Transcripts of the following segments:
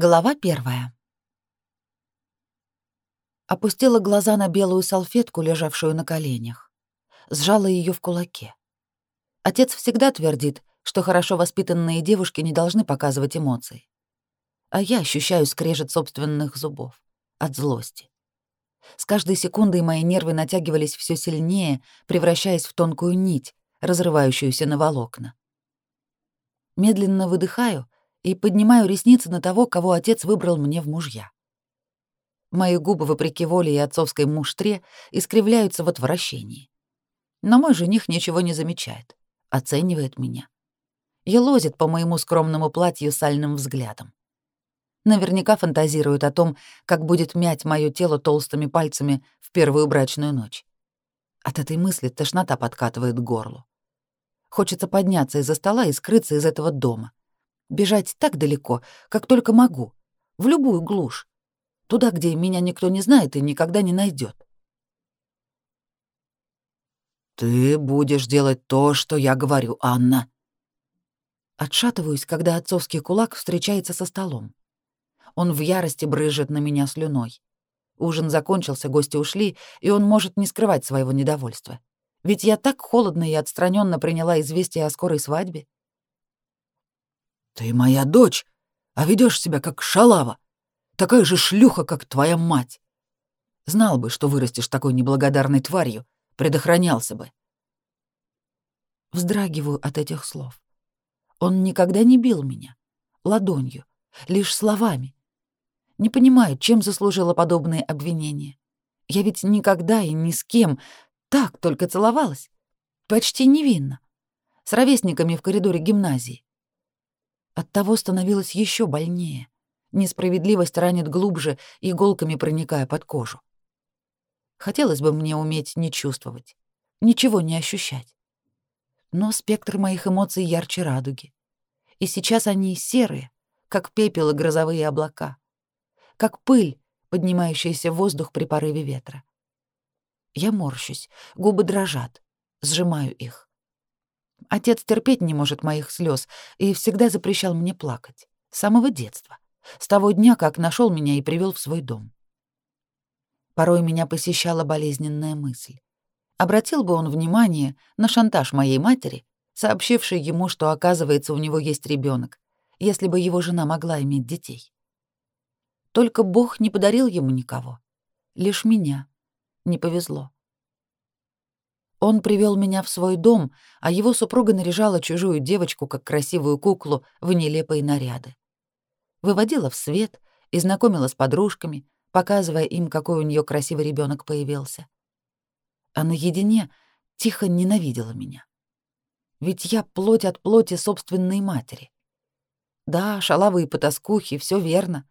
Глава первая. Опустила глаза на белую салфетку, лежавшую на коленях. Сжала ее в кулаке. Отец всегда твердит, что хорошо воспитанные девушки не должны показывать эмоций. А я ощущаю скрежет собственных зубов от злости. С каждой секундой мои нервы натягивались все сильнее, превращаясь в тонкую нить, разрывающуюся на волокна. Медленно выдыхаю — и поднимаю ресницы на того, кого отец выбрал мне в мужья. Мои губы, вопреки воле и отцовской муштре, искривляются в отвращении. Но мой жених ничего не замечает, оценивает меня. Елозит по моему скромному платью сальным взглядом. Наверняка фантазирует о том, как будет мять мое тело толстыми пальцами в первую брачную ночь. От этой мысли тошнота подкатывает к горлу. Хочется подняться из-за стола и скрыться из этого дома бежать так далеко, как только могу, в любую глушь, туда, где меня никто не знает и никогда не найдет. «Ты будешь делать то, что я говорю, Анна». Отшатываюсь, когда отцовский кулак встречается со столом. Он в ярости брыжет на меня слюной. Ужин закончился, гости ушли, и он может не скрывать своего недовольства. Ведь я так холодно и отстраненно приняла известие о скорой свадьбе. Ты моя дочь, а ведешь себя как шалава, такая же шлюха, как твоя мать. Знал бы, что вырастешь такой неблагодарной тварью, предохранялся бы. Вздрагиваю от этих слов. Он никогда не бил меня. Ладонью. Лишь словами. Не понимаю, чем заслужила подобные обвинения. Я ведь никогда и ни с кем так только целовалась. Почти невинно. С ровесниками в коридоре гимназии. Оттого становилось еще больнее. Несправедливость ранит глубже, иголками проникая под кожу. Хотелось бы мне уметь не чувствовать, ничего не ощущать. Но спектр моих эмоций ярче радуги. И сейчас они серые, как пепел и грозовые облака, как пыль, поднимающаяся в воздух при порыве ветра. Я морщусь, губы дрожат, сжимаю их. Отец терпеть не может моих слез и всегда запрещал мне плакать. С самого детства. С того дня, как нашел меня и привел в свой дом. Порой меня посещала болезненная мысль. Обратил бы он внимание на шантаж моей матери, сообщившей ему, что, оказывается, у него есть ребенок, если бы его жена могла иметь детей. Только Бог не подарил ему никого. Лишь меня. Не повезло. Он привел меня в свой дом, а его супруга наряжала чужую девочку как красивую куклу в нелепые наряды. Выводила в свет и знакомила с подружками, показывая им, какой у нее красивый ребенок появился. А наедине тихо ненавидела меня. Ведь я плоть от плоти собственной матери. Да, шалавые потаскухи, все верно.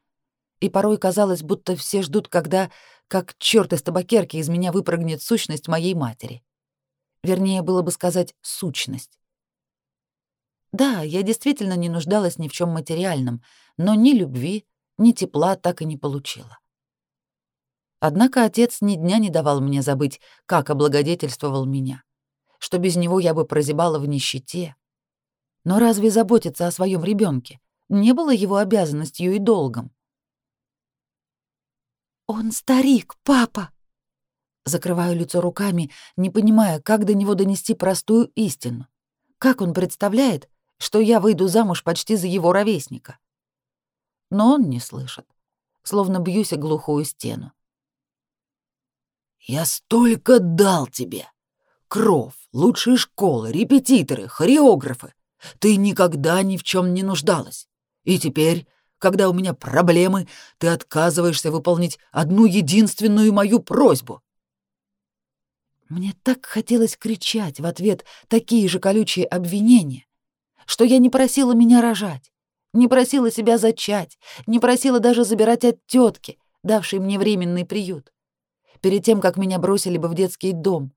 И порой казалось, будто все ждут, когда, как черт из табакерки, из меня выпрыгнет сущность моей матери. Вернее, было бы сказать «сущность». Да, я действительно не нуждалась ни в чем материальном, но ни любви, ни тепла так и не получила. Однако отец ни дня не давал мне забыть, как облагодетельствовал меня, что без него я бы прозябала в нищете. Но разве заботиться о своем ребенке не было его обязанностью и долгом? «Он старик, папа!» закрываю лицо руками, не понимая, как до него донести простую истину. Как он представляет, что я выйду замуж почти за его ровесника? Но он не слышит, словно бьюсь о глухую стену. «Я столько дал тебе! Кров, лучшие школы, репетиторы, хореографы! Ты никогда ни в чем не нуждалась. И теперь, когда у меня проблемы, ты отказываешься выполнить одну единственную мою просьбу!» Мне так хотелось кричать в ответ такие же колючие обвинения, что я не просила меня рожать, не просила себя зачать, не просила даже забирать от тетки, давшей мне временный приют. Перед тем, как меня бросили бы в детский дом,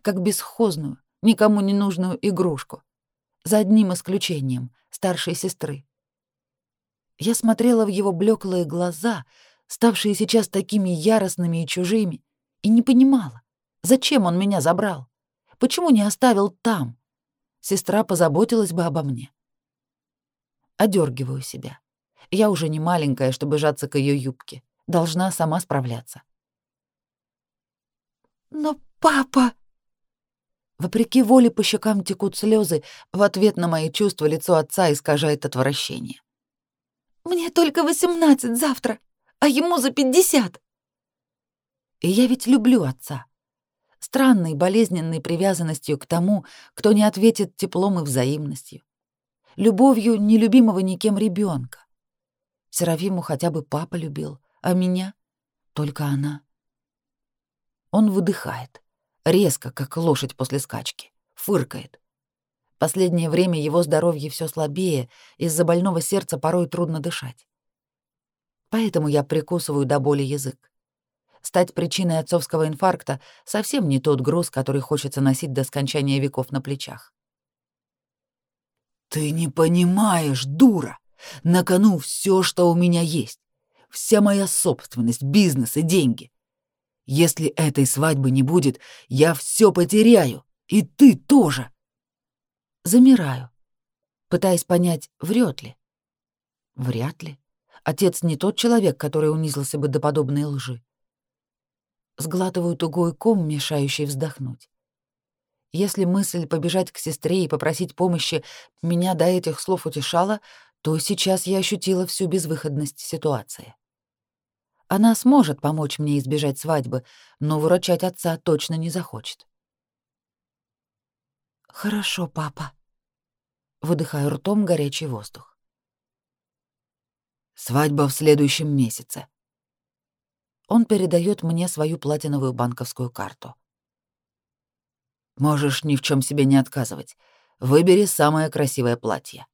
как бесхозную, никому не нужную игрушку, за одним исключением — старшей сестры. Я смотрела в его блеклые глаза, ставшие сейчас такими яростными и чужими, и не понимала, Зачем он меня забрал? Почему не оставил там? Сестра позаботилась бы обо мне. Одергиваю себя. Я уже не маленькая, чтобы жаться к ее юбке. Должна сама справляться. Но папа... Вопреки воле по щекам текут слезы, в ответ на мои чувства лицо отца искажает отвращение. «Мне только восемнадцать завтра, а ему за пятьдесят!» И я ведь люблю отца странной болезненной привязанностью к тому, кто не ответит теплом и взаимностью, любовью нелюбимого никем ребенка. Серафиму хотя бы папа любил, а меня — только она. Он выдыхает, резко, как лошадь после скачки, фыркает. Последнее время его здоровье все слабее, из-за больного сердца порой трудно дышать. Поэтому я прикусываю до боли язык. Стать причиной отцовского инфаркта совсем не тот груз, который хочется носить до скончания веков на плечах. «Ты не понимаешь, дура! На кону все, что у меня есть. Вся моя собственность, бизнес и деньги. Если этой свадьбы не будет, я все потеряю, и ты тоже!» Замираю, пытаясь понять, врет ли. Вряд ли. Отец не тот человек, который унизился бы до подобной лжи сглатываю тугой ком, мешающий вздохнуть. Если мысль побежать к сестре и попросить помощи меня до этих слов утешала, то сейчас я ощутила всю безвыходность ситуации. Она сможет помочь мне избежать свадьбы, но выручать отца точно не захочет. «Хорошо, папа», — выдыхаю ртом горячий воздух. «Свадьба в следующем месяце», он передает мне свою платиновую банковскую карту. «Можешь ни в чем себе не отказывать. Выбери самое красивое платье.